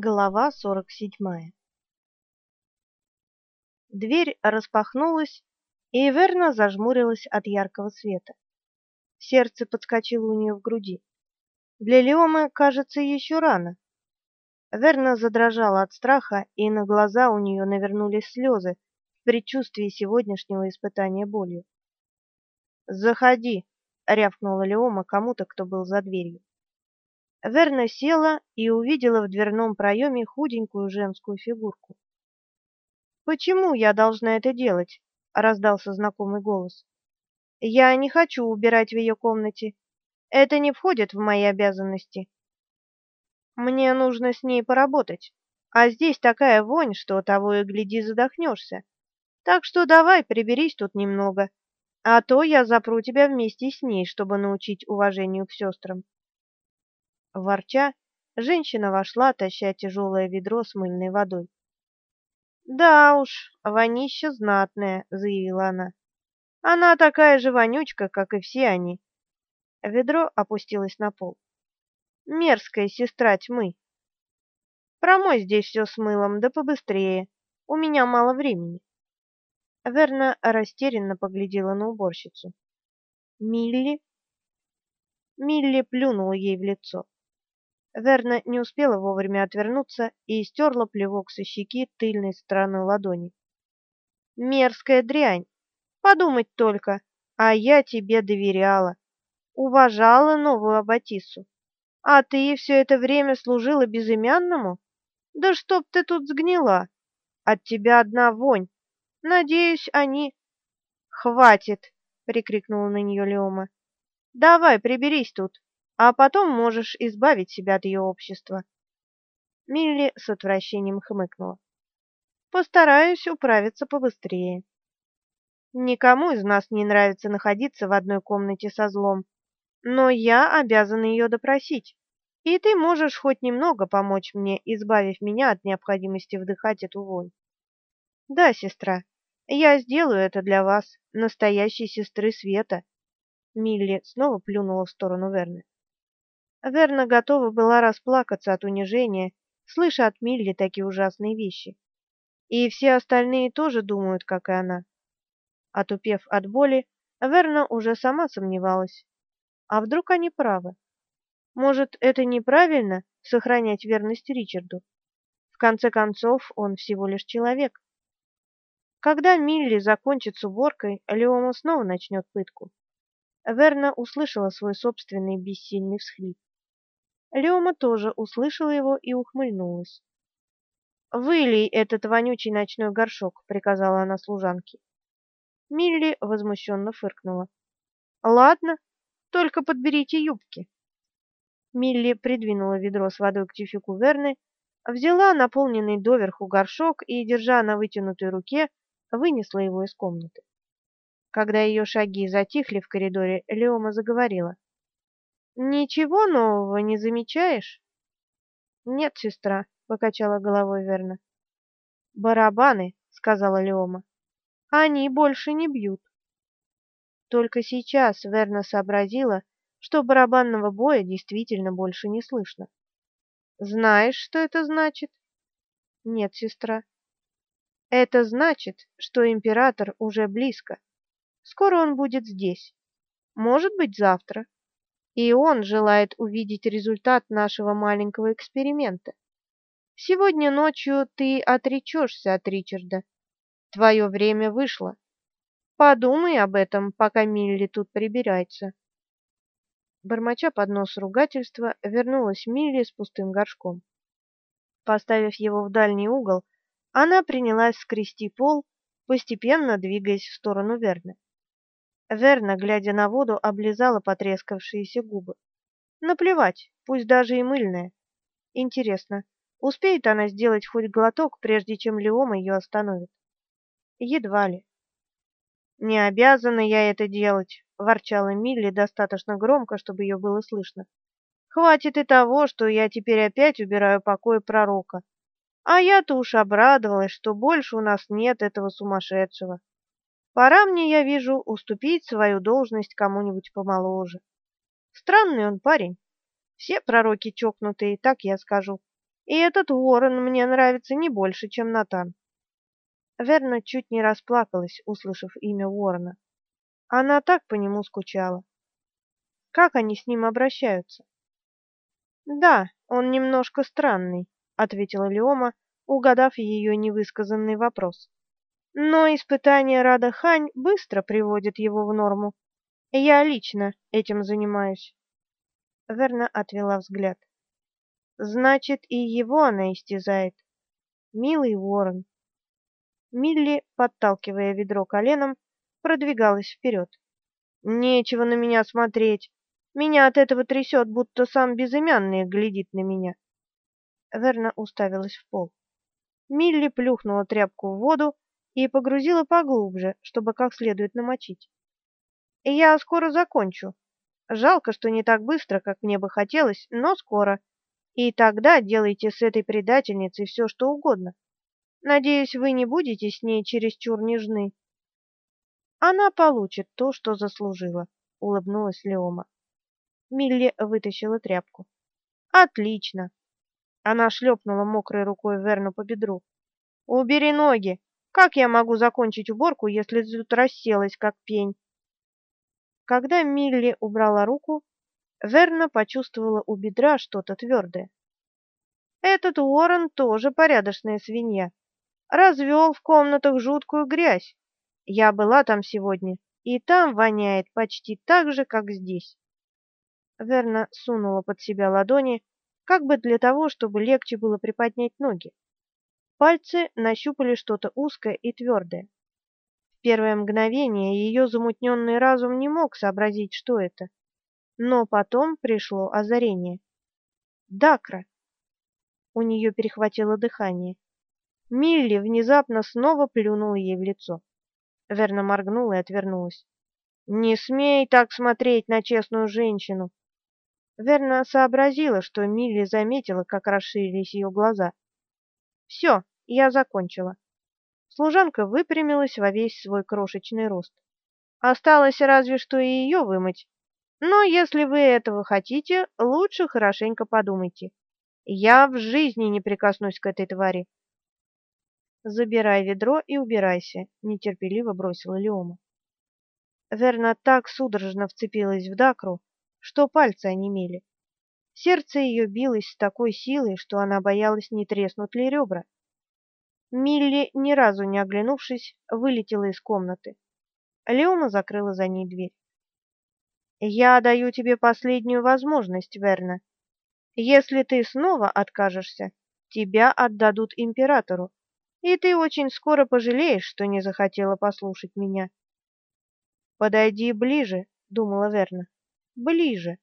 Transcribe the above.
Глава сорок седьмая. Дверь распахнулась, и Верна зажмурилась от яркого света. Сердце подскочило у нее в груди. Для Леомы, кажется, еще рано. Верна задрожала от страха, и на глаза у нее навернулись слезы в предчувствии сегодняшнего испытания болью. "Заходи", рявкнула Леома кому-то, кто был за дверью. Верна села и увидела в дверном проеме худенькую женскую фигурку. «Почему я должна это делать?» — раздался знакомый голос. «Я не хочу убирать в ее комнате. Это не входит в мои обязанности. Мне нужно с ней поработать, а здесь такая вонь, что того и гляди задохнешься. Так что давай приберись тут немного, а то я запру тебя вместе с ней, чтобы научить уважению к сестрам». Ворча, женщина вошла, таща тяжелое ведро с мыльной водой. «Да уж, вонища знатная», — заявила она. «Она такая же вонючка, как и все они». Ведро опустилось на пол. «Мерзкая сестра тьмы. Промой здесь все с мылом, да побыстрее. У меня мало времени». Верна растерянно поглядела на уборщицу. «Милли?» Милли плюнула ей в лицо. Верна не успела вовремя отвернуться и стерла плевок со щеки тыльной стороной ладони. Мерзкая дрянь. Подумать только, а я тебе доверяла, уважала новую аббатису. А ты все это время служила безымянному? Да чтоб ты тут сгнила. От тебя одна вонь. Надеюсь, они Хватит, прикрикнула на нее Леома. Давай, приберись тут а потом можешь избавить себя от ее общества. Милли с отвращением хмыкнула. Постараюсь управиться побыстрее. Никому из нас не нравится находиться в одной комнате со злом, но я обязана ее допросить. И ты можешь хоть немного помочь мне, избавив меня от необходимости вдыхать эту вонь. Да, сестра, я сделаю это для вас, настоящей сестры Света. Милли снова плюнула в сторону Верны. Верна готова была расплакаться от унижения, слыша от Милли такие ужасные вещи. И все остальные тоже думают, как и она. Отупев от боли, Верна уже сама сомневалась. А вдруг они правы? Может, это неправильно сохранять верность Ричарду? В конце концов, он всего лишь человек. Когда Милли закончит с уборкой, Леома снова начнет пытку. Верна услышала свой собственный бессильный всхлип. Леома тоже услышала его и ухмыльнулась. «Вылей этот вонючий ночной горшок», — приказала она служанке. Милли возмущенно фыркнула. «Ладно, только подберите юбки». Милли придвинула ведро с водой к тюфику Верны, взяла наполненный доверху горшок и, держа на вытянутой руке, вынесла его из комнаты. Когда ее шаги затихли в коридоре, Леома заговорила. Ничего нового не замечаешь? Нет, сестра, покачала головой Верна. Барабаны, сказала Леома. Они больше не бьют. Только сейчас Верна сообразила, что барабанного боя действительно больше не слышно. Знаешь, что это значит? Нет, сестра. Это значит, что император уже близко. Скоро он будет здесь. Может быть, завтра и он желает увидеть результат нашего маленького эксперимента. Сегодня ночью ты отречешься от Ричарда. Твое время вышло. Подумай об этом, пока Милли тут прибирается. Бормоча под нос ругательства, вернулась Милли с пустым горшком. Поставив его в дальний угол, она принялась скрести пол, постепенно двигаясь в сторону Верны. Верна, глядя на воду, облизала потрескавшиеся губы. Наплевать, пусть даже и мыльная. Интересно, успеет она сделать хоть глоток, прежде чем Леома ее остановит? Едва ли. Не обязана я это делать, ворчала Милли достаточно громко, чтобы ее было слышно. Хватит и того, что я теперь опять убираю покой пророка. А я-то уж обрадовалась, что больше у нас нет этого сумасшедшего. Пора мне, я вижу, уступить свою должность кому-нибудь помоложе. Странный он парень. Все пророки чокнутые, так я скажу. И этот Уоррен мне нравится не больше, чем Натан. Верна чуть не расплакалась, услышав имя Уоррена. Она так по нему скучала. Как они с ним обращаются? Да, он немножко странный, ответила Леома, угадав ее невысказанный вопрос. Но испытание Рада Хань быстро приводит его в норму. Я лично этим занимаюсь. Верна отвела взгляд. Значит, и его она истязает. Милый ворон. Милли, подталкивая ведро коленом, продвигалась вперед. Нечего на меня смотреть. Меня от этого трясет, будто сам безымянный глядит на меня. Верна уставилась в пол. Милли плюхнула тряпку в воду и погрузила поглубже, чтобы как следует намочить. Я скоро закончу. Жалко, что не так быстро, как мне бы хотелось, но скоро. И тогда делайте с этой предательницей все, что угодно. Надеюсь, вы не будете с ней чересчур нежны. Она получит то, что заслужила, улыбнулась Леома. Милли вытащила тряпку. Отлично. Она шлепнула мокрой рукой Верну по бедру. Убери ноги. Как я могу закончить уборку, если тут расселась как пень? Когда Милли убрала руку, Верна почувствовала у бедра что-то твердое. Этот Уоррен тоже порядочная свинья. Развел в комнатах жуткую грязь. Я была там сегодня, и там воняет почти так же, как здесь. Верна сунула под себя ладони, как бы для того, чтобы легче было приподнять ноги. Пальцы нащупали что-то узкое и твердое. В первое мгновение ее замутненный разум не мог сообразить, что это. Но потом пришло озарение. Дакра. У нее перехватило дыхание. Милли внезапно снова плюнула ей в лицо. Верна моргнула и отвернулась. «Не смей так смотреть на честную женщину!» Верна сообразила, что Милли заметила, как расширились ее глаза. «Все, я закончила». Служанка выпрямилась во весь свой крошечный рост. Осталось разве что и ее вымыть. Но если вы этого хотите, лучше хорошенько подумайте. Я в жизни не прикоснусь к этой твари. Забирай ведро и убирайся, нетерпеливо бросила Леома. Верна так судорожно вцепилась в Дакру, что пальцы онемели. Сердце ее билось с такой силой, что она боялась, не треснут ли ребра. Милли, ни разу не оглянувшись, вылетела из комнаты. Леома закрыла за ней дверь. «Я даю тебе последнюю возможность, Верна. Если ты снова откажешься, тебя отдадут императору, и ты очень скоро пожалеешь, что не захотела послушать меня. Подойди ближе, думала Верна. Ближе.